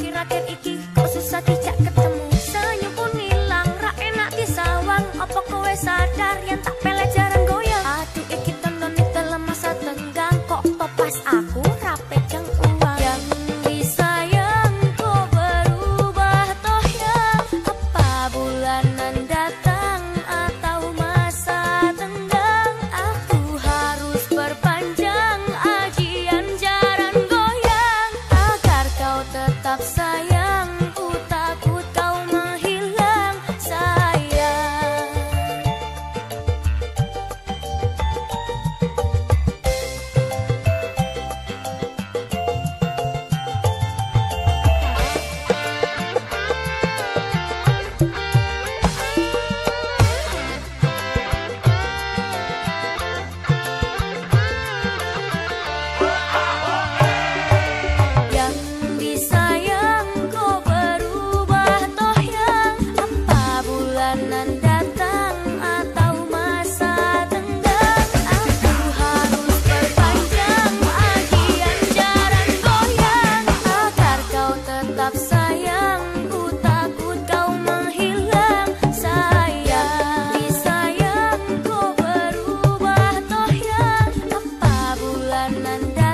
rakyat-rakyat iki kok susah dijak ketemu. Senyum pun hilang ra enak disawang. Opo kowe sadar yen na.